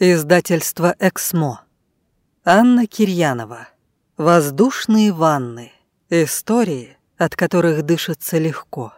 Издательство «Эксмо». Анна Кирьянова. «Воздушные ванны. Истории, от которых дышится легко».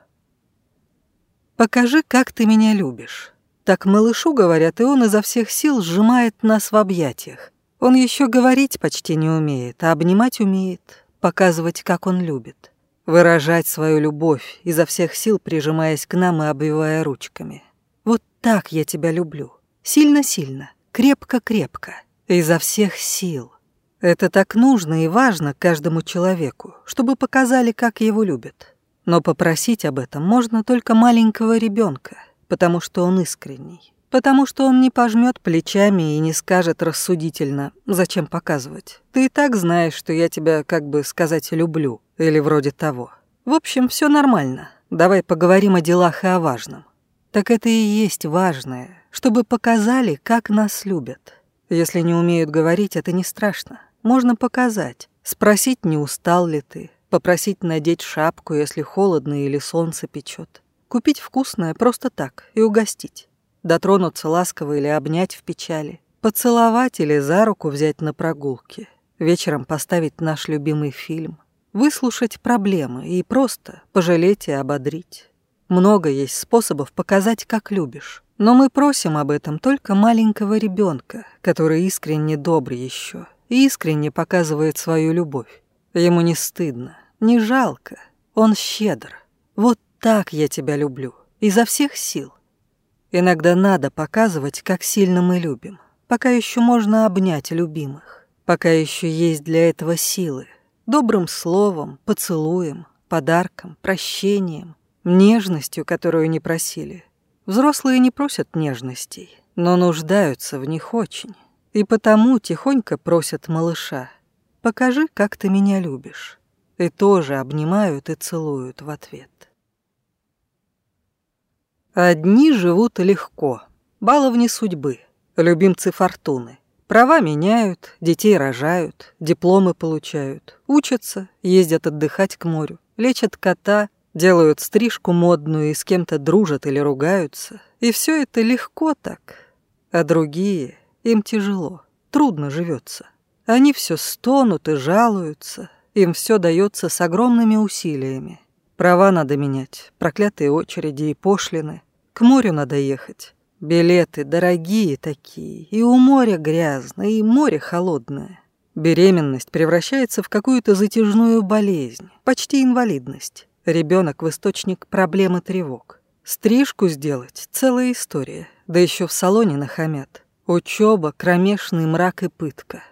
«Покажи, как ты меня любишь». Так малышу говорят, и он изо всех сил сжимает нас в объятиях. Он еще говорить почти не умеет, а обнимать умеет, показывать, как он любит. Выражать свою любовь, изо всех сил прижимаясь к нам и обвивая ручками. «Вот так я тебя люблю. Сильно-сильно Крепко-крепко, изо всех сил. Это так нужно и важно каждому человеку, чтобы показали, как его любят. Но попросить об этом можно только маленького ребенка, потому что он искренний, потому что он не пожмет плечами и не скажет рассудительно, зачем показывать. Ты и так знаешь, что я тебя, как бы сказать, люблю, или вроде того. В общем, все нормально. Давай поговорим о делах и о важном. Так это и есть важное, чтобы показали, как нас любят. Если не умеют говорить, это не страшно. Можно показать, спросить, не устал ли ты, попросить надеть шапку, если холодно или солнце печет. Купить вкусное просто так и угостить. Дотронуться ласково или обнять в печали. Поцеловать или за руку взять на прогулке. Вечером поставить наш любимый фильм. Выслушать проблемы и просто пожалеть и ободрить. Много есть способов показать, как любишь. Но мы просим об этом только маленького ребенка, который искренне добр еще и искренне показывает свою любовь. Ему не стыдно, не жалко, он щедр. Вот так я тебя люблю, изо всех сил. Иногда надо показывать, как сильно мы любим. Пока еще можно обнять любимых. Пока еще есть для этого силы. Добрым словом, поцелуем, подарком, прощением, нежностью, которую не просили, Взрослые не просят нежностей, но нуждаются в них очень. И потому тихонько просят малыша «Покажи, как ты меня любишь». И тоже обнимают и целуют в ответ. Одни живут легко, баловни судьбы, любимцы фортуны. Права меняют, детей рожают, дипломы получают, учатся, ездят отдыхать к морю, лечат кота, Делают стрижку модную и с кем-то дружат или ругаются. И все это легко так. А другие, им тяжело, трудно живется. Они все стонут и жалуются. Им все дается с огромными усилиями. Права надо менять, проклятые очереди и пошлины. К морю надо ехать. Билеты дорогие такие, и у моря грязно, и море холодное. Беременность превращается в какую-то затяжную болезнь, почти инвалидность. Ребенок в источник проблемы тревог. Стрижку сделать — целая история. Да еще в салоне нахамят. Учеба, кромешный мрак и пытка.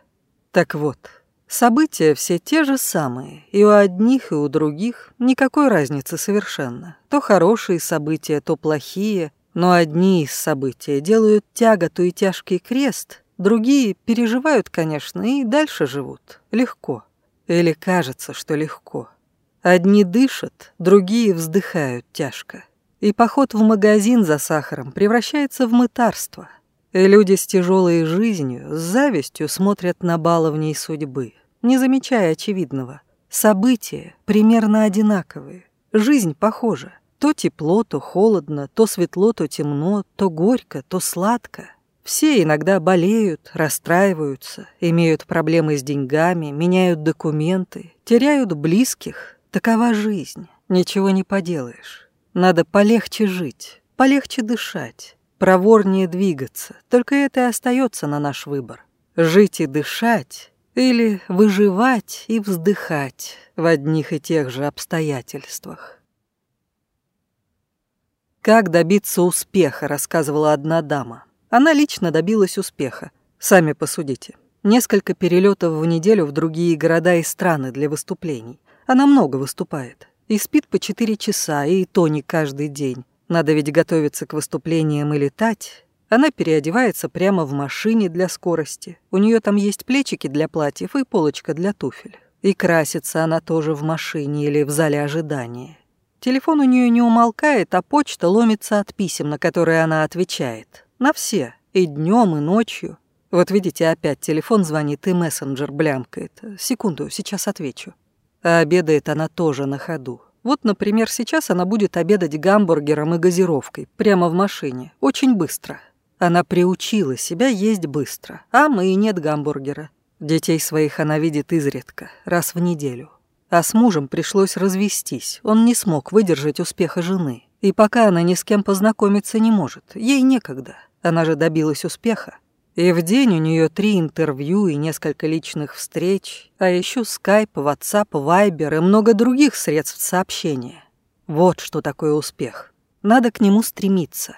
Так вот, события все те же самые, и у одних, и у других никакой разницы совершенно. То хорошие события, то плохие, но одни из событий делают тяготу и тяжкий крест, другие переживают, конечно, и дальше живут. Легко. Или кажется, что легко. Одни дышат, другие вздыхают тяжко. И поход в магазин за сахаром превращается в мытарство. И люди с тяжелой жизнью с завистью смотрят на баловней судьбы, не замечая очевидного. События примерно одинаковые, жизнь похожа. То тепло, то холодно, то светло, то темно, то горько, то сладко. Все иногда болеют, расстраиваются, имеют проблемы с деньгами, меняют документы, теряют близких, Такова жизнь, ничего не поделаешь. Надо полегче жить, полегче дышать, проворнее двигаться. Только это и остается на наш выбор. Жить и дышать или выживать и вздыхать в одних и тех же обстоятельствах. «Как добиться успеха», — рассказывала одна дама. Она лично добилась успеха. Сами посудите. Несколько перелетов в неделю в другие города и страны для выступлений. Она много выступает. И спит по четыре часа, и то не каждый день. Надо ведь готовиться к выступлениям и летать. Она переодевается прямо в машине для скорости. У нее там есть плечики для платьев и полочка для туфель. И красится она тоже в машине или в зале ожидания. Телефон у нее не умолкает, а почта ломится от писем, на которые она отвечает. На все. И днем, и ночью. Вот видите, опять телефон звонит и мессенджер блямкает. Секунду, сейчас отвечу. А обедает она тоже на ходу. Вот, например, сейчас она будет обедать гамбургером и газировкой, прямо в машине, очень быстро. Она приучила себя есть быстро, а мы и нет гамбургера. Детей своих она видит изредка, раз в неделю. А с мужем пришлось развестись, он не смог выдержать успеха жены. И пока она ни с кем познакомиться не может, ей некогда. Она же добилась успеха, и в день у нее три интервью и несколько личных встреч, а еще Skype, WhatsApp, Viber и много других средств сообщения. Вот что такое успех. Надо к нему стремиться.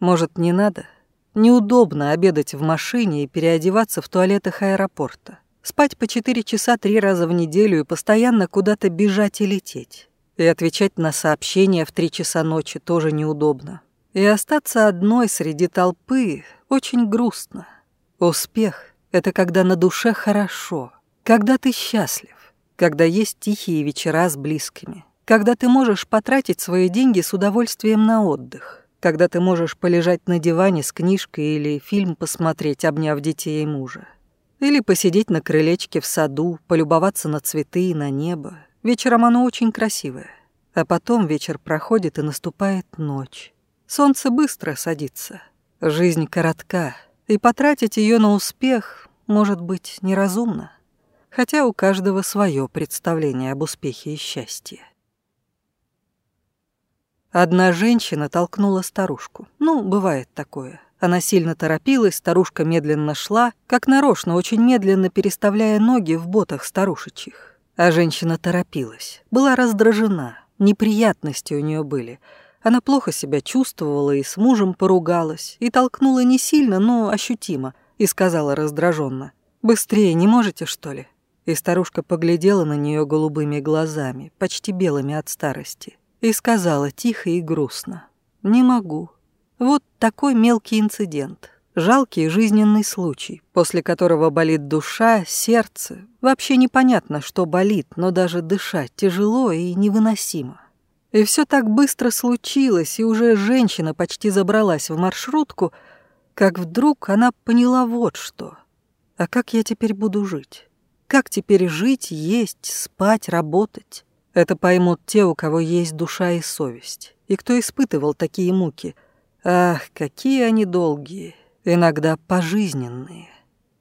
Может, не надо? Неудобно обедать в машине и переодеваться в туалетах аэропорта. Спать по 4 часа три раза в неделю и постоянно куда-то бежать и лететь. И отвечать на сообщения в 3 часа ночи тоже неудобно. И остаться одной среди толпы очень грустно. Успех — это когда на душе хорошо, когда ты счастлив, когда есть тихие вечера с близкими, когда ты можешь потратить свои деньги с удовольствием на отдых, когда ты можешь полежать на диване с книжкой или фильм посмотреть, обняв детей и мужа. Или посидеть на крылечке в саду, полюбоваться на цветы и на небо. Вечером оно очень красивое. А потом вечер проходит и наступает ночь. Солнце быстро садится, жизнь коротка, и потратить ее на успех может быть неразумно, хотя у каждого свое представление об успехе и счастье. Одна женщина толкнула старушку. Ну, бывает такое. Она сильно торопилась, старушка медленно шла, как нарочно, очень медленно переставляя ноги в ботах старушечьих. А женщина торопилась, была раздражена, неприятности у нее были — она плохо себя чувствовала и с мужем поругалась, и толкнула не сильно, но ощутимо, и сказала раздраженно. «Быстрее не можете, что ли?» И старушка поглядела на нее голубыми глазами, почти белыми от старости, и сказала тихо и грустно. «Не могу. Вот такой мелкий инцидент. Жалкий жизненный случай, после которого болит душа, сердце. Вообще непонятно, что болит, но даже дышать тяжело и невыносимо. И все так быстро случилось, и уже женщина почти забралась в маршрутку, как вдруг она поняла вот что. А как я теперь буду жить? Как теперь жить, есть, спать, работать? Это поймут те, у кого есть душа и совесть, и кто испытывал такие муки. Ах, какие они долгие, иногда пожизненные.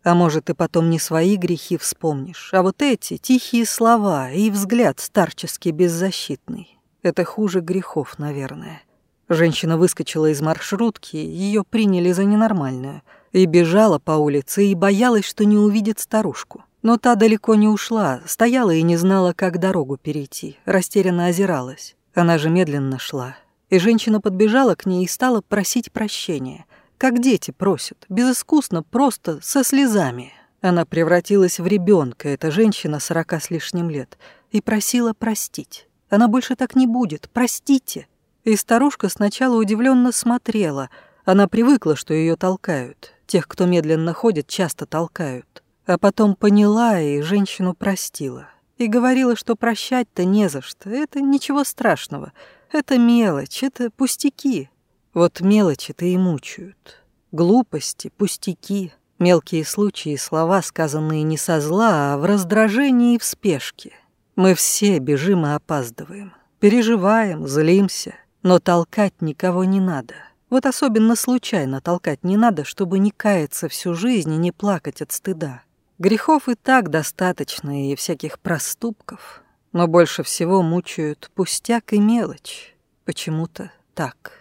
А может, и потом не свои грехи вспомнишь, а вот эти тихие слова и взгляд старчески беззащитный. Это хуже грехов, наверное. Женщина выскочила из маршрутки, ее приняли за ненормальную, и бежала по улице и боялась, что не увидит старушку. Но та далеко не ушла, стояла и не знала, как дорогу перейти, растерянно озиралась. Она же медленно шла. И женщина подбежала к ней и стала просить прощения. Как дети просят, безыскусно, просто, со слезами. Она превратилась в ребенка, эта женщина сорока с лишним лет, и просила простить. Она больше так не будет. Простите». И старушка сначала удивленно смотрела. Она привыкла, что ее толкают. Тех, кто медленно ходит, часто толкают. А потом поняла и женщину простила. И говорила, что прощать-то не за что. Это ничего страшного. Это мелочь, это пустяки. Вот мелочи-то и мучают. Глупости, пустяки, мелкие случаи и слова, сказанные не со зла, а в раздражении и в спешке. Мы все бежим и опаздываем. Переживаем, злимся, но толкать никого не надо. Вот особенно случайно толкать не надо, чтобы не каяться всю жизнь и не плакать от стыда. Грехов и так достаточно, и всяких проступков. Но больше всего мучают пустяк и мелочь. Почему-то так.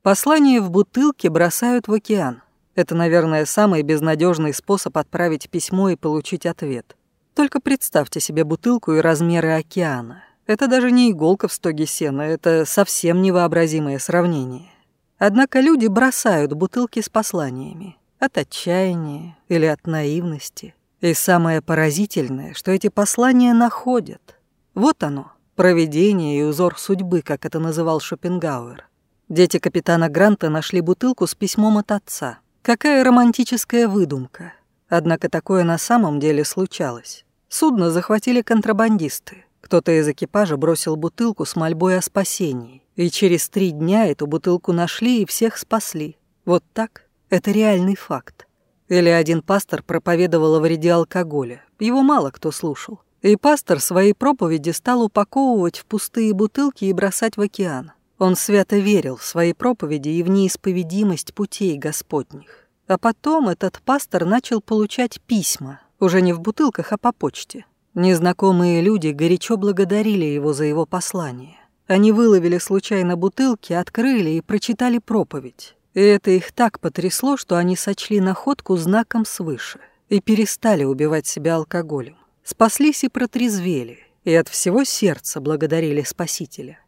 Послание в бутылке бросают в океан. Это, наверное, самый безнадежный способ отправить письмо и получить ответ – только представьте себе бутылку и размеры океана. Это даже не иголка в стоге сена, это совсем невообразимое сравнение. Однако люди бросают бутылки с посланиями. От отчаяния или от наивности. И самое поразительное, что эти послания находят. Вот оно, провидение и узор судьбы, как это называл Шопенгауэр. Дети капитана Гранта нашли бутылку с письмом от отца. Какая романтическая выдумка. Однако такое на самом деле случалось. Судно захватили контрабандисты. Кто-то из экипажа бросил бутылку с мольбой о спасении. И через три дня эту бутылку нашли и всех спасли. Вот так? Это реальный факт. Или один пастор проповедовал о вреде алкоголя. Его мало кто слушал. И пастор свои проповеди стал упаковывать в пустые бутылки и бросать в океан. Он свято верил в свои проповеди и в неисповедимость путей Господних. А потом этот пастор начал получать письма, уже не в бутылках, а по почте. Незнакомые люди горячо благодарили его за его послание. Они выловили случайно бутылки, открыли и прочитали проповедь. И это их так потрясло, что они сочли находку знаком свыше и перестали убивать себя алкоголем. Спаслись и протрезвели, и от всего сердца благодарили Спасителя.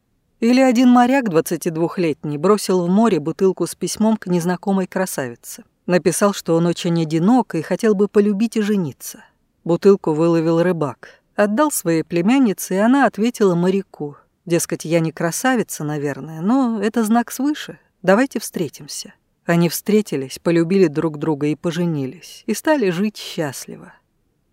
Или один моряк 22-летний бросил в море бутылку с письмом к незнакомой красавице. Написал, что он очень одинок и хотел бы полюбить и жениться. Бутылку выловил рыбак. Отдал своей племяннице, и она ответила моряку. Дескать, я не красавица, наверное, но это знак свыше. Давайте встретимся. Они встретились, полюбили друг друга и поженились, и стали жить счастливо.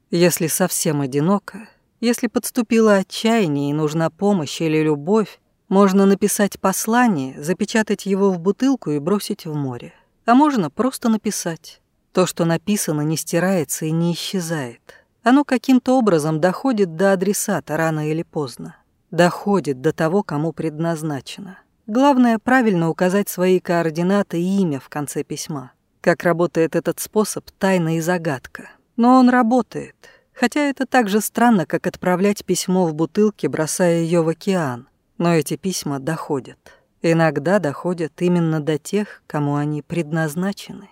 Если совсем одиноко, если подступило отчаяние и нужна помощь или любовь, можно написать послание, запечатать его в бутылку и бросить в море а можно просто написать. То, что написано, не стирается и не исчезает. Оно каким-то образом доходит до адресата рано или поздно. Доходит до того, кому предназначено. Главное правильно указать свои координаты и имя в конце письма. Как работает этот способ, тайна и загадка. Но он работает. Хотя это так же странно, как отправлять письмо в бутылке, бросая ее в океан. Но эти письма доходят иногда доходят именно до тех, кому они предназначены.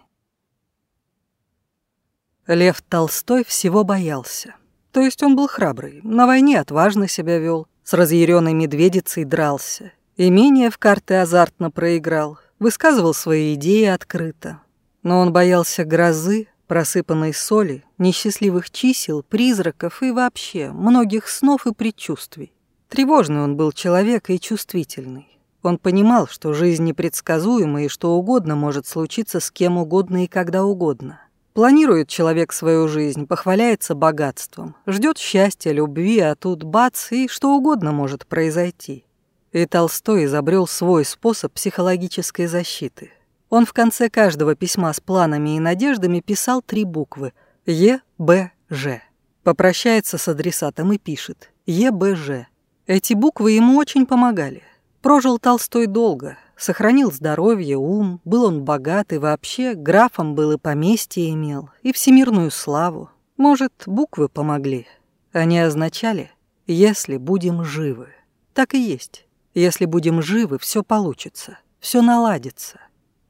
Лев Толстой всего боялся. То есть он был храбрый, на войне отважно себя вел, с разъяренной медведицей дрался, имение в карты азартно проиграл, высказывал свои идеи открыто. Но он боялся грозы, просыпанной соли, несчастливых чисел, призраков и вообще многих снов и предчувствий. Тревожный он был человек и чувствительный. Он понимал, что жизнь непредсказуема и что угодно может случиться с кем угодно и когда угодно. Планирует человек свою жизнь, похваляется богатством, ждет счастья, любви, а тут бац, и что угодно может произойти. И Толстой изобрел свой способ психологической защиты. Он в конце каждого письма с планами и надеждами писал три буквы «Е, Б, Ж». Попрощается с адресатом и пишет «Е, Б, Ж». Эти буквы ему очень помогали. Прожил Толстой долго, сохранил здоровье, ум, был он богат и вообще графом был и поместье имел, и всемирную славу. Может, буквы помогли. А Они означали «если будем живы». Так и есть. Если будем живы, все получится, все наладится.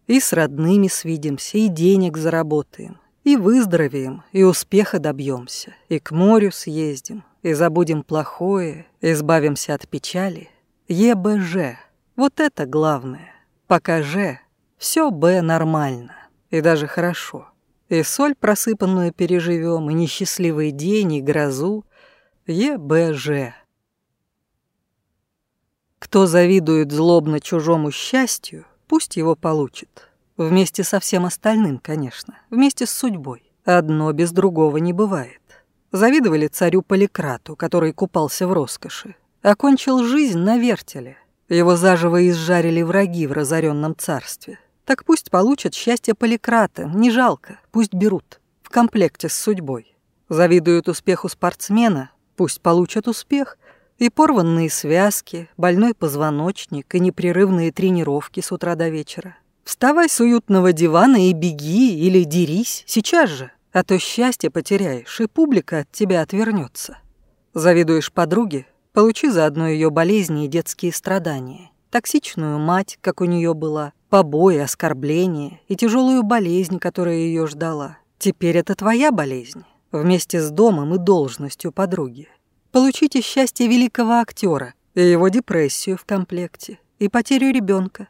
И с родными свидимся, и денег заработаем, и выздоровеем, и успеха добьемся, и к морю съездим, и забудем плохое, избавимся от печали – ЕБЖ. Вот это главное. Пока Ж, все Б нормально. И даже хорошо. И соль просыпанную переживем, и несчастливый день, и грозу. ЕБЖ. Кто завидует злобно чужому счастью, пусть его получит. Вместе со всем остальным, конечно. Вместе с судьбой. Одно без другого не бывает. Завидовали царю Поликрату, который купался в роскоши. Окончил жизнь на вертеле. Его заживо изжарили враги в разоренном царстве. Так пусть получат счастье поликрата, не жалко, пусть берут. В комплекте с судьбой. Завидуют успеху спортсмена, пусть получат успех. И порванные связки, больной позвоночник и непрерывные тренировки с утра до вечера. Вставай с уютного дивана и беги или дерись сейчас же, а то счастье потеряешь, и публика от тебя отвернется. Завидуешь подруге, Получи заодно ее болезни и детские страдания, токсичную мать, как у нее была, побои, оскорбления и тяжелую болезнь, которая ее ждала. Теперь это твоя болезнь, вместе с домом и должностью подруги. Получите счастье великого актера и его депрессию в комплекте, и потерю ребенка.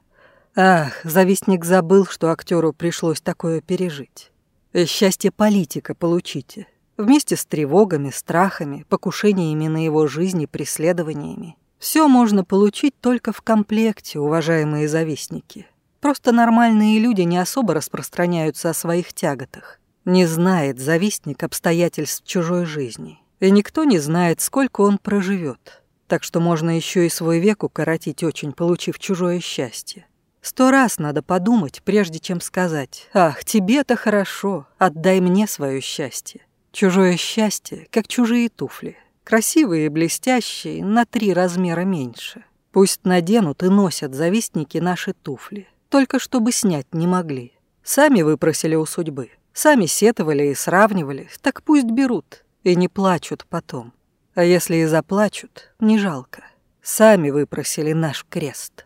Ах, завистник забыл, что актеру пришлось такое пережить. И счастье политика получите, Вместе с тревогами, страхами, покушениями на его жизнь и преследованиями. Все можно получить только в комплекте, уважаемые завистники. Просто нормальные люди не особо распространяются о своих тяготах. Не знает завистник обстоятельств чужой жизни. И никто не знает, сколько он проживет. Так что можно еще и свой век укоротить очень, получив чужое счастье. Сто раз надо подумать, прежде чем сказать «Ах, тебе-то хорошо, отдай мне свое счастье». Чужое счастье, как чужие туфли, красивые и блестящие, на три размера меньше. Пусть наденут и носят завистники наши туфли, только чтобы снять не могли. Сами выпросили у судьбы, сами сетовали и сравнивали, так пусть берут и не плачут потом. А если и заплачут, не жалко. Сами выпросили наш крест.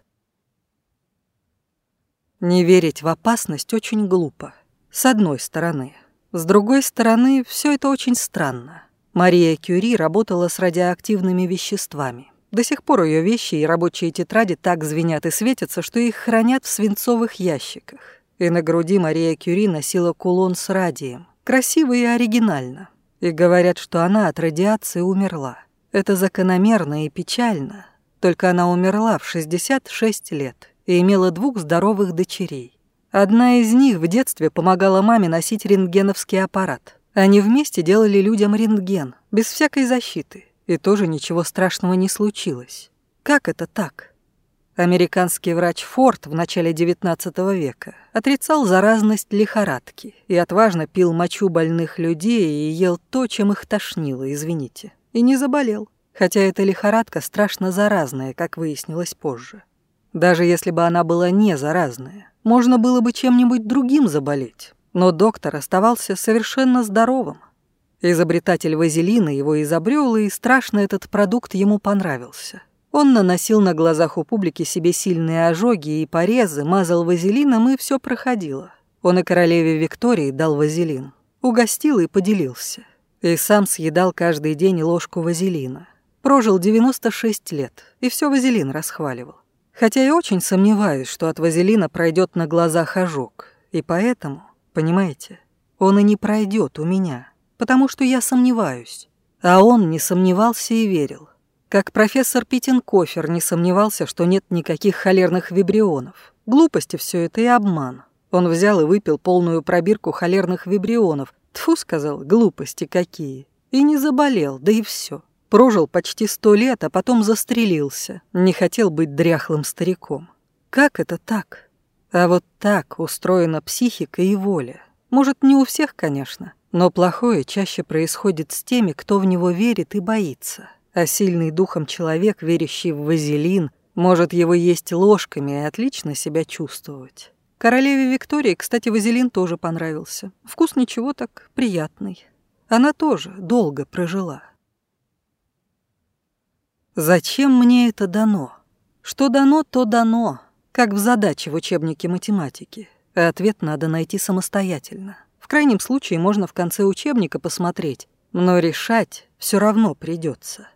Не верить в опасность очень глупо, с одной стороны – с другой стороны, все это очень странно. Мария Кюри работала с радиоактивными веществами. До сих пор ее вещи и рабочие тетради так звенят и светятся, что их хранят в свинцовых ящиках. И на груди Мария Кюри носила кулон с радием. Красиво и оригинально. И говорят, что она от радиации умерла. Это закономерно и печально. Только она умерла в 66 лет и имела двух здоровых дочерей. Одна из них в детстве помогала маме носить рентгеновский аппарат. Они вместе делали людям рентген, без всякой защиты, и тоже ничего страшного не случилось. Как это так? Американский врач Форд в начале XIX века отрицал заразность лихорадки и отважно пил мочу больных людей и ел то, чем их тошнило, извините, и не заболел, хотя эта лихорадка страшно заразная, как выяснилось позже. Даже если бы она была не заразная, можно было бы чем-нибудь другим заболеть. Но доктор оставался совершенно здоровым. Изобретатель вазелина его изобрел, и страшно этот продукт ему понравился. Он наносил на глазах у публики себе сильные ожоги и порезы, мазал вазелином, и все проходило. Он и королеве Виктории дал вазелин. Угостил и поделился. И сам съедал каждый день ложку вазелина. Прожил 96 лет, и все вазелин расхваливал. Хотя и очень сомневаюсь, что от вазелина пройдет на глазах ожог. И поэтому, понимаете, он и не пройдет у меня, потому что я сомневаюсь. А он не сомневался и верил. Как профессор Питенкофер не сомневался, что нет никаких холерных вибрионов. Глупости все это и обман. Он взял и выпил полную пробирку холерных вибрионов. Тфу, сказал, глупости какие. И не заболел, да и все. Прожил почти сто лет, а потом застрелился. Не хотел быть дряхлым стариком. Как это так? А вот так устроена психика и воля. Может, не у всех, конечно, но плохое чаще происходит с теми, кто в него верит и боится. А сильный духом человек, верящий в вазелин, может его есть ложками и отлично себя чувствовать. Королеве Виктории, кстати, вазелин тоже понравился. Вкус ничего так приятный. Она тоже долго прожила. Зачем мне это дано? Что дано, то дано, как в задаче в учебнике математики. А ответ надо найти самостоятельно. В крайнем случае можно в конце учебника посмотреть, но решать все равно придется.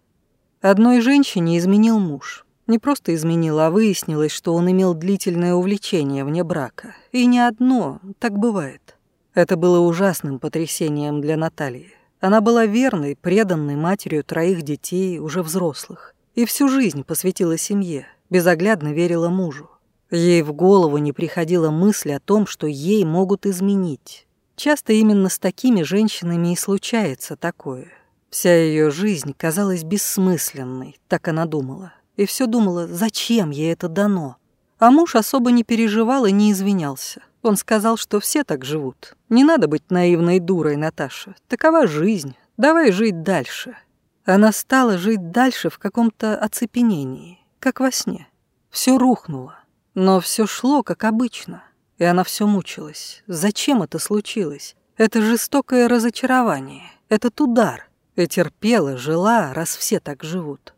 Одной женщине изменил муж. Не просто изменил, а выяснилось, что он имел длительное увлечение вне брака. И не одно, так бывает. Это было ужасным потрясением для Натальи. Она была верной, преданной матерью троих детей, уже взрослых, и всю жизнь посвятила семье, безоглядно верила мужу. Ей в голову не приходила мысль о том, что ей могут изменить. Часто именно с такими женщинами и случается такое. Вся ее жизнь казалась бессмысленной, так она думала. И все думала, зачем ей это дано. А муж особо не переживал и не извинялся. Он сказал, что все так живут. Не надо быть наивной дурой, Наташа. Такова жизнь. Давай жить дальше. Она стала жить дальше в каком-то оцепенении, как во сне. Все рухнуло. Но все шло, как обычно. И она все мучилась. Зачем это случилось? Это жестокое разочарование. Этот удар. И терпела, жила, раз все так живут.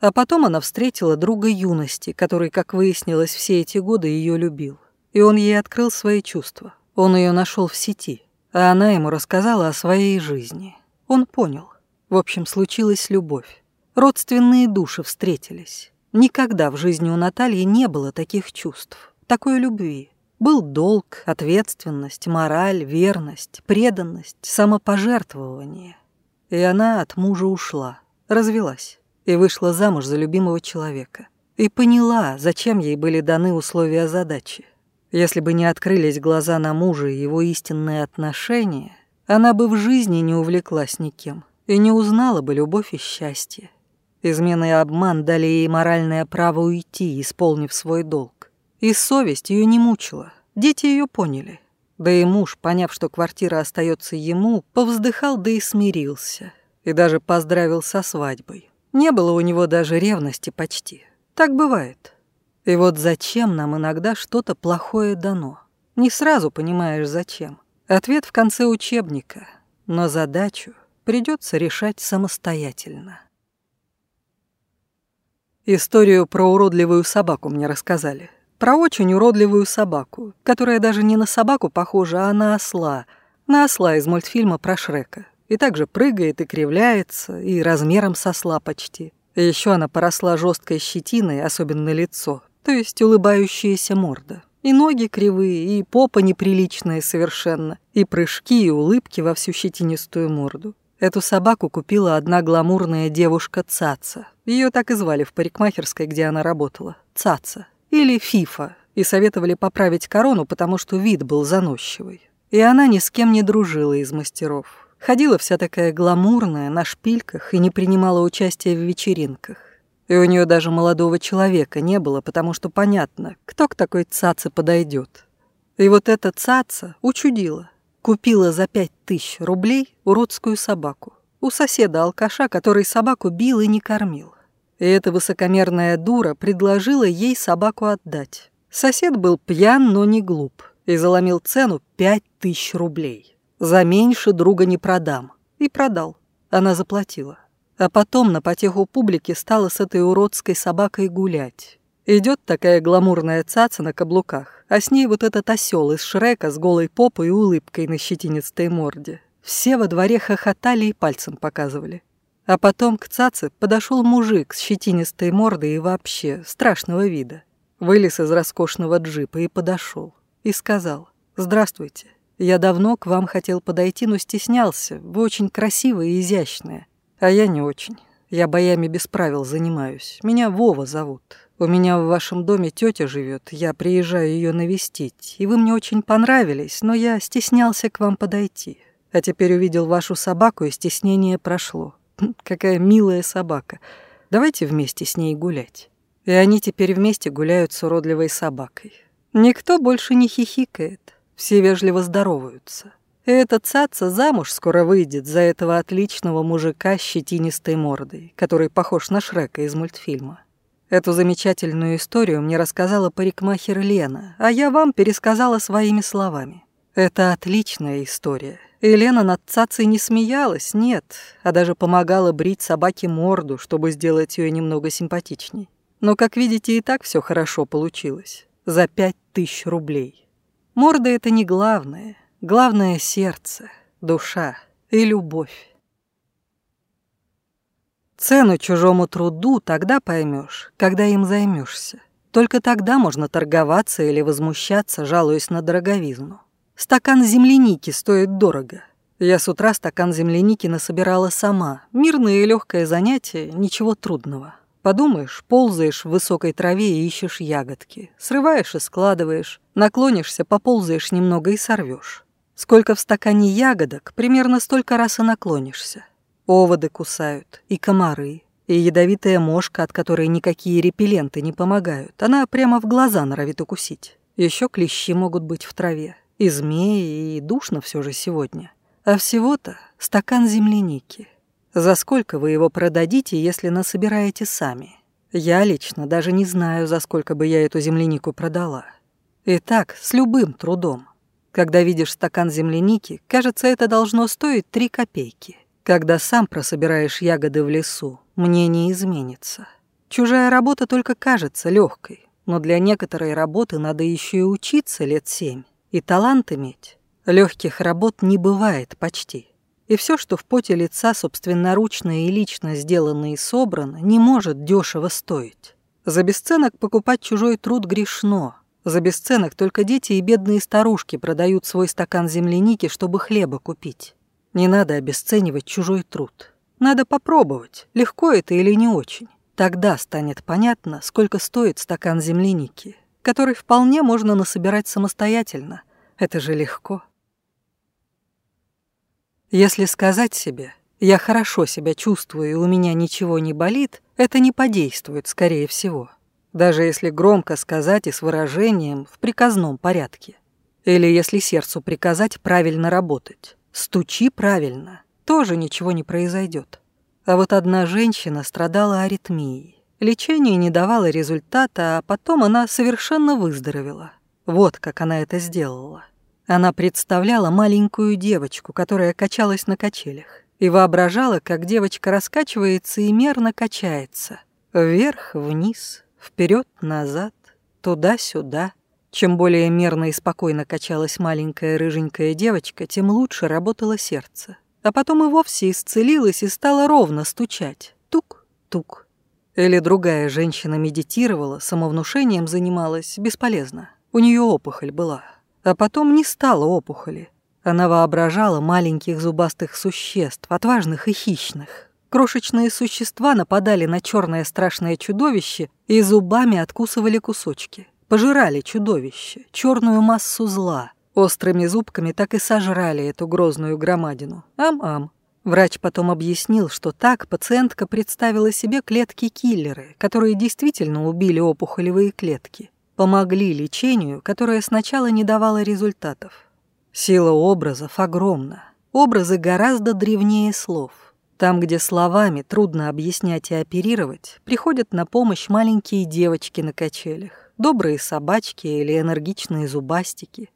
А потом она встретила друга юности, который, как выяснилось, все эти годы ее любил и он ей открыл свои чувства. Он ее нашел в сети, а она ему рассказала о своей жизни. Он понял. В общем, случилась любовь. Родственные души встретились. Никогда в жизни у Натальи не было таких чувств, такой любви. Был долг, ответственность, мораль, верность, преданность, самопожертвование. И она от мужа ушла, развелась и вышла замуж за любимого человека. И поняла, зачем ей были даны условия задачи. Если бы не открылись глаза на мужа и его истинные отношения, она бы в жизни не увлеклась никем и не узнала бы любовь и счастье. Измены и обман дали ей моральное право уйти, исполнив свой долг. И совесть ее не мучила, дети ее поняли. Да и муж, поняв, что квартира остается ему, повздыхал да и смирился, и даже поздравил со свадьбой. Не было у него даже ревности почти. Так бывает. И вот зачем нам иногда что-то плохое дано? Не сразу понимаешь, зачем. Ответ в конце учебника, но задачу придется решать самостоятельно. Историю про уродливую собаку мне рассказали. Про очень уродливую собаку, которая даже не на собаку похожа, а на осла. На осла из мультфильма про Шрека. И также прыгает и кривляется, и размером со осла почти. Еще она поросла жесткой щетиной, особенно лицо, то есть улыбающаяся морда. И ноги кривые, и попа неприличная совершенно, и прыжки, и улыбки во всю щетинистую морду. Эту собаку купила одна гламурная девушка Цаца. Ее так и звали в парикмахерской, где она работала. Цаца. Или Фифа. И советовали поправить корону, потому что вид был заносчивый. И она ни с кем не дружила из мастеров. Ходила вся такая гламурная, на шпильках и не принимала участия в вечеринках. И у нее даже молодого человека не было, потому что понятно, кто к такой цаце подойдет. И вот эта цаца учудила. Купила за пять тысяч рублей уродскую собаку. У соседа-алкаша, который собаку бил и не кормил. И эта высокомерная дура предложила ей собаку отдать. Сосед был пьян, но не глуп, и заломил цену пять тысяч рублей. За меньше друга не продам. И продал. Она заплатила. А потом на потеху публики стала с этой уродской собакой гулять. Идет такая гламурная цаца на каблуках, а с ней вот этот осел из Шрека с голой попой и улыбкой на щетинистой морде. Все во дворе хохотали и пальцем показывали. А потом к цаце подошел мужик с щетинистой мордой и вообще страшного вида. Вылез из роскошного джипа и подошел. И сказал «Здравствуйте, я давно к вам хотел подойти, но стеснялся. Вы очень красивая и изящная. А я не очень. Я боями без правил занимаюсь. Меня Вова зовут. У меня в вашем доме тетя живет. Я приезжаю ее навестить. И вы мне очень понравились, но я стеснялся к вам подойти. А теперь увидел вашу собаку, и стеснение прошло. Хм, какая милая собака. Давайте вместе с ней гулять. И они теперь вместе гуляют с уродливой собакой. Никто больше не хихикает. Все вежливо здороваются. Эта цаца замуж скоро выйдет за этого отличного мужика с щетинистой мордой, который похож на Шрека из мультфильма. Эту замечательную историю мне рассказала парикмахер Лена, а я вам пересказала своими словами. Это отличная история. И Лена над цацей не смеялась, нет, а даже помогала брить собаке морду, чтобы сделать ее немного симпатичней. Но, как видите, и так все хорошо получилось. За пять тысяч рублей. Морда — это не главное — Главное — сердце, душа и любовь. Цену чужому труду тогда поймешь, когда им займешься. Только тогда можно торговаться или возмущаться, жалуясь на дороговизну. Стакан земляники стоит дорого. Я с утра стакан земляники насобирала сама. Мирное и легкое занятие, ничего трудного. Подумаешь, ползаешь в высокой траве и ищешь ягодки. Срываешь и складываешь. Наклонишься, поползаешь немного и сорвешь. Сколько в стакане ягодок, примерно столько раз и наклонишься. Оводы кусают, и комары, и ядовитая мошка, от которой никакие репелленты не помогают. Она прямо в глаза норовит укусить. Еще клещи могут быть в траве, и змеи, и душно все же сегодня. А всего-то стакан земляники. За сколько вы его продадите, если насобираете сами? Я лично даже не знаю, за сколько бы я эту землянику продала. Итак, с любым трудом. Когда видишь стакан земляники, кажется, это должно стоить 3 копейки. Когда сам прособираешь ягоды в лесу, мнение изменится. Чужая работа только кажется легкой, но для некоторой работы надо еще и учиться лет семь и талант иметь. Легких работ не бывает почти. И все, что в поте лица собственноручно и лично сделано и собрано, не может дешево стоить. За бесценок покупать чужой труд грешно, за бесценок только дети и бедные старушки продают свой стакан земляники, чтобы хлеба купить. Не надо обесценивать чужой труд. Надо попробовать, легко это или не очень. Тогда станет понятно, сколько стоит стакан земляники, который вполне можно насобирать самостоятельно. Это же легко. Если сказать себе «я хорошо себя чувствую и у меня ничего не болит», это не подействует, скорее всего даже если громко сказать и с выражением в приказном порядке. Или если сердцу приказать правильно работать. Стучи правильно, тоже ничего не произойдет. А вот одна женщина страдала аритмией. Лечение не давало результата, а потом она совершенно выздоровела. Вот как она это сделала. Она представляла маленькую девочку, которая качалась на качелях, и воображала, как девочка раскачивается и мерно качается. Вверх, вниз, Вперед-назад, туда-сюда. Чем более мерно и спокойно качалась маленькая рыженькая девочка, тем лучше работало сердце. А потом и вовсе исцелилась и стала ровно стучать. Тук-тук. Или другая женщина медитировала, самовнушением занималась, бесполезно. У нее опухоль была. А потом не стало опухоли. Она воображала маленьких зубастых существ, отважных и хищных. Крошечные существа нападали на черное страшное чудовище и зубами откусывали кусочки. Пожирали чудовище, черную массу зла. Острыми зубками так и сожрали эту грозную громадину. Ам-ам. Врач потом объяснил, что так пациентка представила себе клетки-киллеры, которые действительно убили опухолевые клетки. Помогли лечению, которое сначала не давало результатов. Сила образов огромна. Образы гораздо древнее слов – там, где словами трудно объяснять и оперировать, приходят на помощь маленькие девочки на качелях, добрые собачки или энергичные зубастики,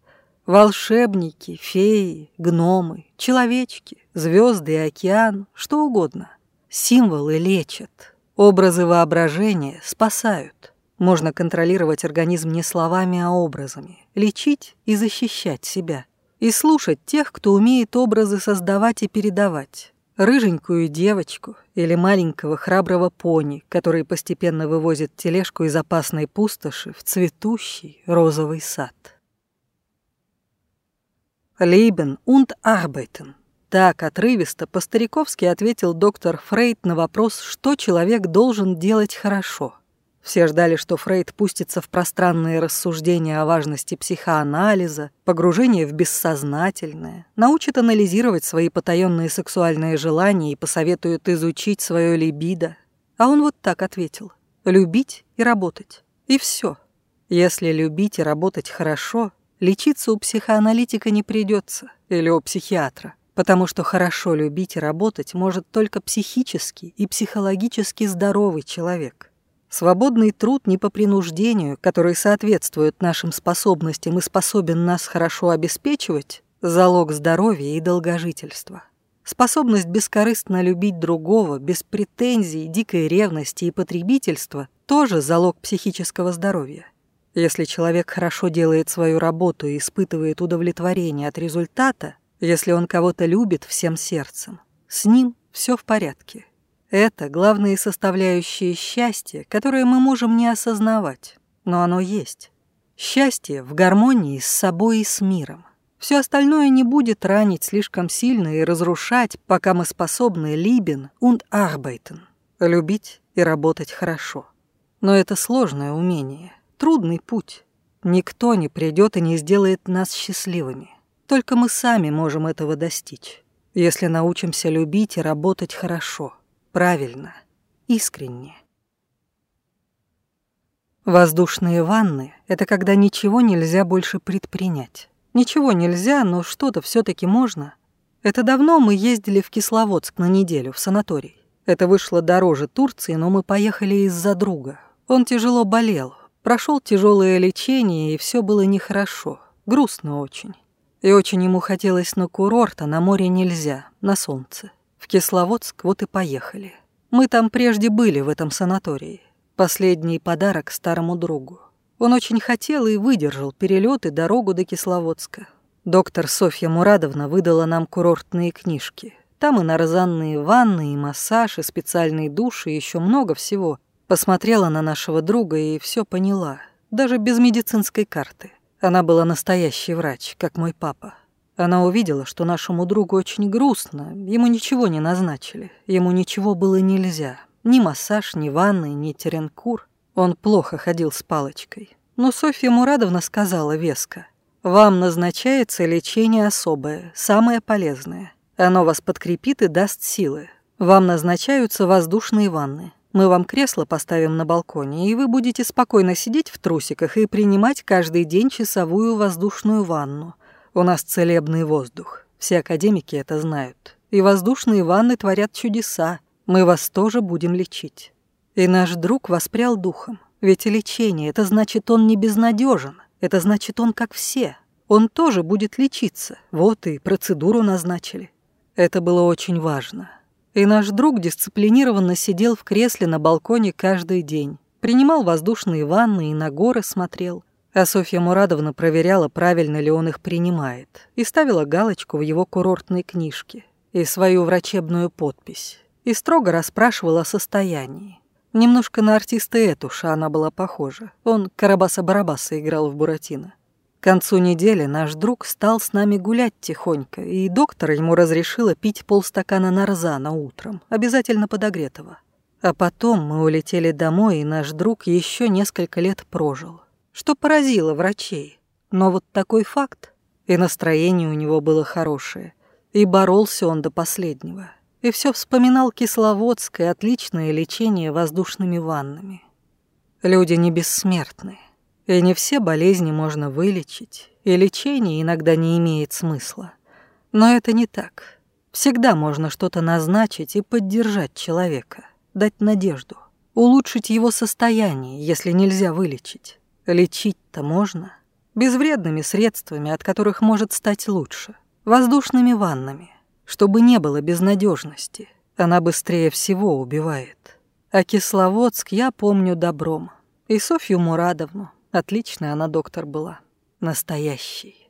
волшебники, феи, гномы, человечки, звезды и океан, что угодно. Символы лечат, образы воображения спасают. Можно контролировать организм не словами, а образами, лечить и защищать себя. И слушать тех, кто умеет образы создавать и передавать Рыженькую девочку или маленького храброго пони, который постепенно вывозит тележку из опасной пустоши в цветущий розовый сад. «Лейбен und arbeiten» — так отрывисто по-стариковски ответил доктор Фрейд на вопрос, что человек должен делать хорошо — все ждали, что Фрейд пустится в пространные рассуждения о важности психоанализа, погружение в бессознательное, научит анализировать свои потаенные сексуальные желания и посоветует изучить свое либидо. А он вот так ответил. Любить и работать. И все. Если любить и работать хорошо, лечиться у психоаналитика не придется или у психиатра потому что хорошо любить и работать может только психически и психологически здоровый человек. Свободный труд не по принуждению, который соответствует нашим способностям и способен нас хорошо обеспечивать, залог здоровья и долгожительства. Способность бескорыстно любить другого, без претензий, дикой ревности и потребительства – тоже залог психического здоровья. Если человек хорошо делает свою работу и испытывает удовлетворение от результата, если он кого-то любит всем сердцем, с ним все в порядке. Это главные составляющие счастья, которые мы можем не осознавать, но оно есть. Счастье в гармонии с собой и с миром. Все остальное не будет ранить слишком сильно и разрушать, пока мы способны либен und arbeiten – любить и работать хорошо. Но это сложное умение, трудный путь. Никто не придет и не сделает нас счастливыми. Только мы сами можем этого достичь, если научимся любить и работать хорошо – правильно, искренне. Воздушные ванны — это когда ничего нельзя больше предпринять. Ничего нельзя, но что-то все таки можно. Это давно мы ездили в Кисловодск на неделю, в санаторий. Это вышло дороже Турции, но мы поехали из-за друга. Он тяжело болел, прошел тяжелое лечение, и все было нехорошо. Грустно очень. И очень ему хотелось на курорт, а на море нельзя, на солнце. В Кисловодск вот и поехали. Мы там прежде были, в этом санатории. Последний подарок старому другу. Он очень хотел и выдержал перелет и дорогу до Кисловодска. Доктор Софья Мурадовна выдала нам курортные книжки. Там и нарзанные ванны, и массаж, и специальные души, и еще много всего. Посмотрела на нашего друга и все поняла. Даже без медицинской карты. Она была настоящий врач, как мой папа. Она увидела, что нашему другу очень грустно, ему ничего не назначили, ему ничего было нельзя. Ни массаж, ни ванны, ни теренкур. Он плохо ходил с палочкой. Но Софья Мурадовна сказала веско, «Вам назначается лечение особое, самое полезное. Оно вас подкрепит и даст силы. Вам назначаются воздушные ванны. Мы вам кресло поставим на балконе, и вы будете спокойно сидеть в трусиках и принимать каждый день часовую воздушную ванну. У нас целебный воздух. Все академики это знают. И воздушные ванны творят чудеса. Мы вас тоже будем лечить. И наш друг воспрял духом. Ведь лечение — это значит, он не безнадежен. Это значит, он как все. Он тоже будет лечиться. Вот и процедуру назначили. Это было очень важно. И наш друг дисциплинированно сидел в кресле на балконе каждый день. Принимал воздушные ванны и на горы смотрел. А Софья Мурадовна проверяла, правильно ли он их принимает, и ставила галочку в его курортной книжке и свою врачебную подпись, и строго расспрашивала о состоянии. Немножко на артиста Этуша она была похожа. Он Карабаса-Барабаса играл в Буратино. К концу недели наш друг стал с нами гулять тихонько, и доктор ему разрешила пить полстакана нарзана утром, обязательно подогретого. А потом мы улетели домой, и наш друг еще несколько лет прожил что поразило врачей. Но вот такой факт. И настроение у него было хорошее. И боролся он до последнего. И все вспоминал Кисловодское отличное лечение воздушными ваннами. Люди не бессмертны. И не все болезни можно вылечить. И лечение иногда не имеет смысла. Но это не так. Всегда можно что-то назначить и поддержать человека, дать надежду, улучшить его состояние, если нельзя вылечить. Лечить-то можно. Безвредными средствами, от которых может стать лучше. Воздушными ваннами. Чтобы не было безнадежности. Она быстрее всего убивает. А Кисловодск я помню добром. И Софью Мурадовну. Отличная она доктор была. Настоящий.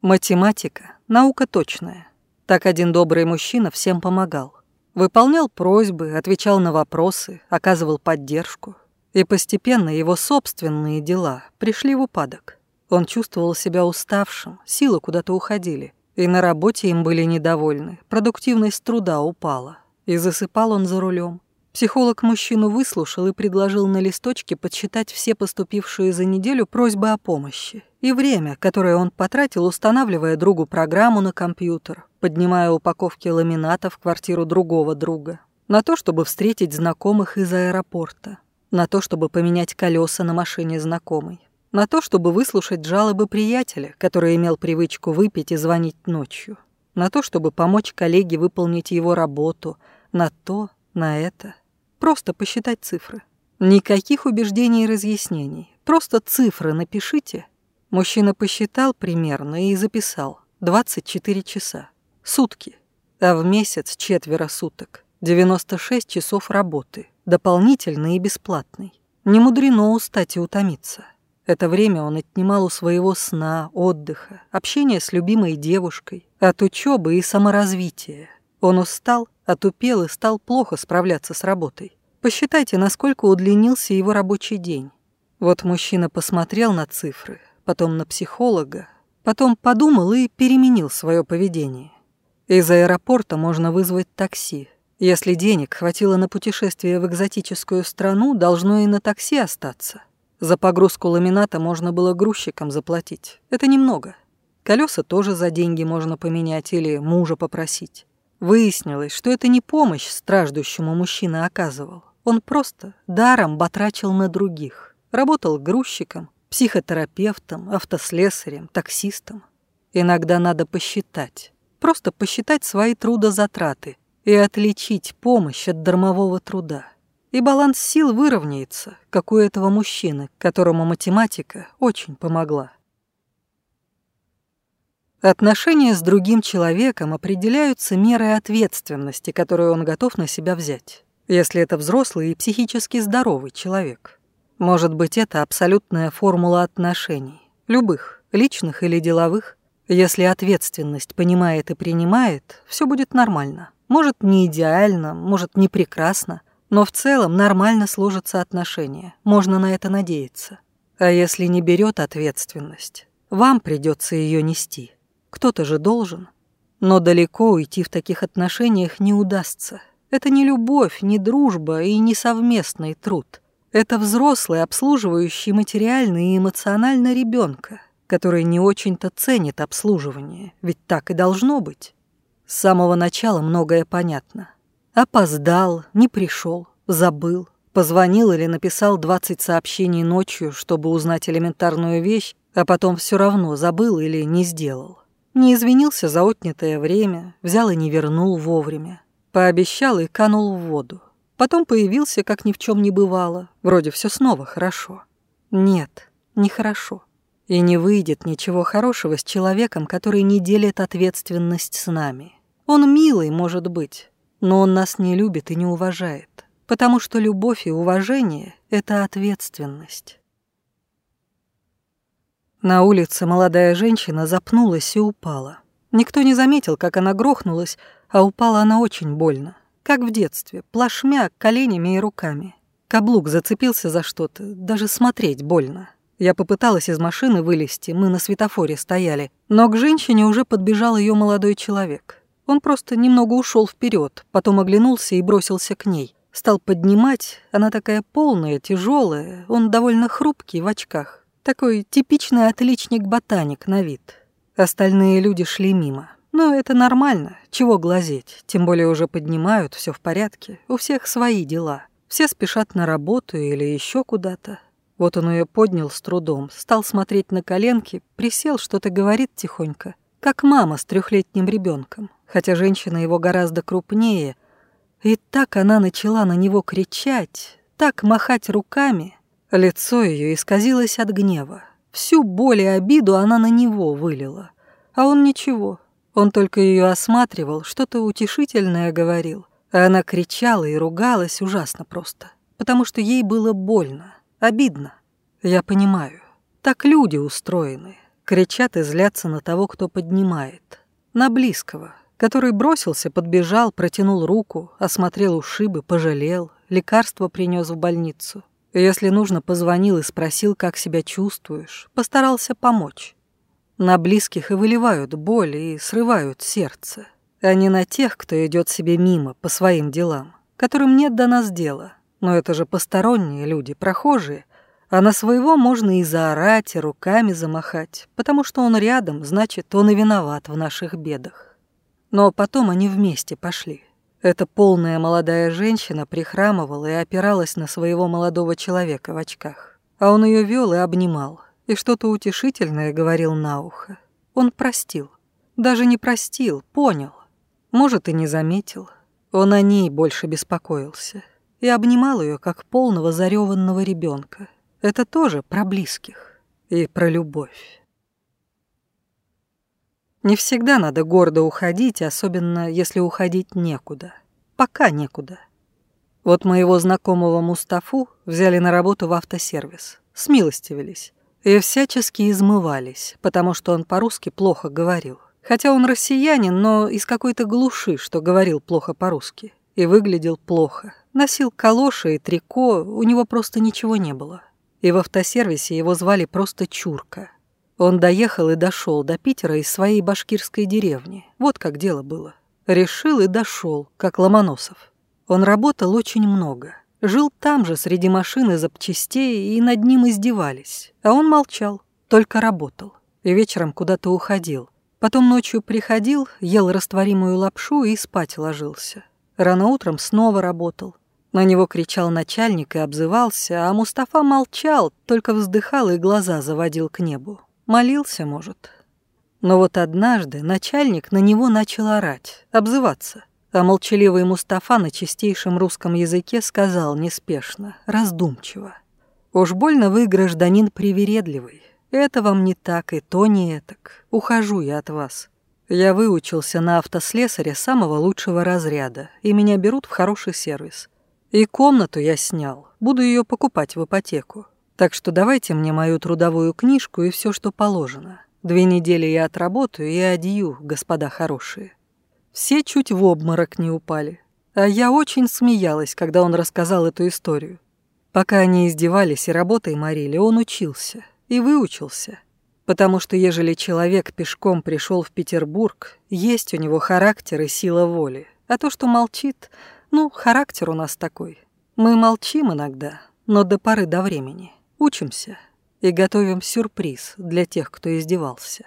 Математика — наука точная. Так один добрый мужчина всем помогал. Выполнял просьбы, отвечал на вопросы, оказывал поддержку. И постепенно его собственные дела пришли в упадок. Он чувствовал себя уставшим, силы куда-то уходили. И на работе им были недовольны, продуктивность труда упала. И засыпал он за рулем. Психолог мужчину выслушал и предложил на листочке подсчитать все поступившие за неделю просьбы о помощи и время, которое он потратил, устанавливая другу программу на компьютер, поднимая упаковки ламината в квартиру другого друга, на то, чтобы встретить знакомых из аэропорта, на то, чтобы поменять колеса на машине знакомой, на то, чтобы выслушать жалобы приятеля, который имел привычку выпить и звонить ночью, на то, чтобы помочь коллеге выполнить его работу, на то, на это. Просто посчитать цифры. Никаких убеждений и разъяснений. Просто цифры напишите. Мужчина посчитал примерно и записал. 24 часа. Сутки. А в месяц четверо суток. 96 часов работы дополнительный и бесплатный. Не мудрено устать и утомиться. Это время он отнимал у своего сна, отдыха, общения с любимой девушкой, от учебы и саморазвития. Он устал, отупел и стал плохо справляться с работой. Посчитайте, насколько удлинился его рабочий день. Вот мужчина посмотрел на цифры, потом на психолога, потом подумал и переменил свое поведение. Из аэропорта можно вызвать такси, если денег хватило на путешествие в экзотическую страну, должно и на такси остаться. За погрузку ламината можно было грузчикам заплатить. Это немного. Колеса тоже за деньги можно поменять или мужа попросить. Выяснилось, что это не помощь страждущему мужчина оказывал. Он просто даром батрачил на других. Работал грузчиком, психотерапевтом, автослесарем, таксистом. Иногда надо посчитать. Просто посчитать свои трудозатраты, и отличить помощь от дармового труда. И баланс сил выровняется, как у этого мужчины, которому математика очень помогла. Отношения с другим человеком определяются мерой ответственности, которую он готов на себя взять, если это взрослый и психически здоровый человек. Может быть, это абсолютная формула отношений, любых, личных или деловых. Если ответственность понимает и принимает, все будет нормально. Может, не идеально, может, не прекрасно, но в целом нормально сложатся отношения, можно на это надеяться. А если не берет ответственность, вам придется ее нести. Кто-то же должен. Но далеко уйти в таких отношениях не удастся. Это не любовь, не дружба и не совместный труд. Это взрослый, обслуживающий материально и эмоционально ребенка, который не очень-то ценит обслуживание, ведь так и должно быть. С самого начала многое понятно. Опоздал, не пришел, забыл, позвонил или написал 20 сообщений ночью, чтобы узнать элементарную вещь, а потом все равно забыл или не сделал. Не извинился за отнятое время, взял и не вернул вовремя. Пообещал и канул в воду. Потом появился, как ни в чем не бывало. Вроде все снова хорошо. Нет, нехорошо. И не выйдет ничего хорошего с человеком, который не делит ответственность с нами. Он милый, может быть, но он нас не любит и не уважает, потому что любовь и уважение — это ответственность. На улице молодая женщина запнулась и упала. Никто не заметил, как она грохнулась, а упала она очень больно, как в детстве, плашмя, коленями и руками. Каблук зацепился за что-то, даже смотреть больно. Я попыталась из машины вылезти, мы на светофоре стояли, но к женщине уже подбежал ее молодой человек. Он просто немного ушел вперед, потом оглянулся и бросился к ней. Стал поднимать, она такая полная, тяжелая, он довольно хрупкий в очках. Такой типичный отличник-ботаник на вид. Остальные люди шли мимо. Но это нормально, чего глазеть, тем более уже поднимают, все в порядке, у всех свои дела. Все спешат на работу или еще куда-то. Вот он ее поднял с трудом, стал смотреть на коленки, присел, что-то говорит тихонько, как мама с трехлетним ребенком хотя женщина его гораздо крупнее. И так она начала на него кричать, так махать руками. Лицо ее исказилось от гнева. Всю боль и обиду она на него вылила. А он ничего. Он только ее осматривал, что-то утешительное говорил. А она кричала и ругалась ужасно просто, потому что ей было больно, обидно. Я понимаю. Так люди устроены. Кричат и злятся на того, кто поднимает. На близкого, который бросился, подбежал, протянул руку, осмотрел ушибы, пожалел, лекарство принес в больницу. Если нужно, позвонил и спросил, как себя чувствуешь, постарался помочь. На близких и выливают боль, и срывают сердце, а не на тех, кто идет себе мимо по своим делам, которым нет до нас дела. Но это же посторонние люди, прохожие, а на своего можно и заорать, и руками замахать, потому что он рядом, значит, он и виноват в наших бедах. Но потом они вместе пошли. Эта полная молодая женщина прихрамывала и опиралась на своего молодого человека в очках. А он ее вел и обнимал, и что-то утешительное говорил на ухо. Он простил. Даже не простил, понял. Может, и не заметил. Он о ней больше беспокоился. И обнимал ее, как полного зареванного ребенка. Это тоже про близких и про любовь. Не всегда надо гордо уходить, особенно если уходить некуда. Пока некуда. Вот моего знакомого Мустафу взяли на работу в автосервис. Смилостивились. И всячески измывались, потому что он по-русски плохо говорил. Хотя он россиянин, но из какой-то глуши, что говорил плохо по-русски. И выглядел плохо. Носил калоши и трико, у него просто ничего не было. И в автосервисе его звали просто Чурка. Он доехал и дошел до Питера из своей башкирской деревни. Вот как дело было. Решил и дошел, как Ломоносов. Он работал очень много. Жил там же, среди машины запчастей, и над ним издевались. А он молчал, только работал. И вечером куда-то уходил. Потом ночью приходил, ел растворимую лапшу и спать ложился. Рано утром снова работал. На него кричал начальник и обзывался, а Мустафа молчал, только вздыхал и глаза заводил к небу. Молился, может. Но вот однажды начальник на него начал орать, обзываться. А молчаливый Мустафа на чистейшем русском языке сказал неспешно, раздумчиво. «Уж больно вы, гражданин, привередливый. Это вам не так, и то не этак. Ухожу я от вас. Я выучился на автослесаря самого лучшего разряда, и меня берут в хороший сервис. И комнату я снял, буду ее покупать в ипотеку. Так что давайте мне мою трудовую книжку и все, что положено. Две недели я отработаю и одию, господа хорошие». Все чуть в обморок не упали. А я очень смеялась, когда он рассказал эту историю. Пока они издевались и работой морили, он учился. И выучился. Потому что ежели человек пешком пришел в Петербург, есть у него характер и сила воли. А то, что молчит, ну, характер у нас такой. Мы молчим иногда, но до поры до времени. Учимся и готовим сюрприз для тех, кто издевался.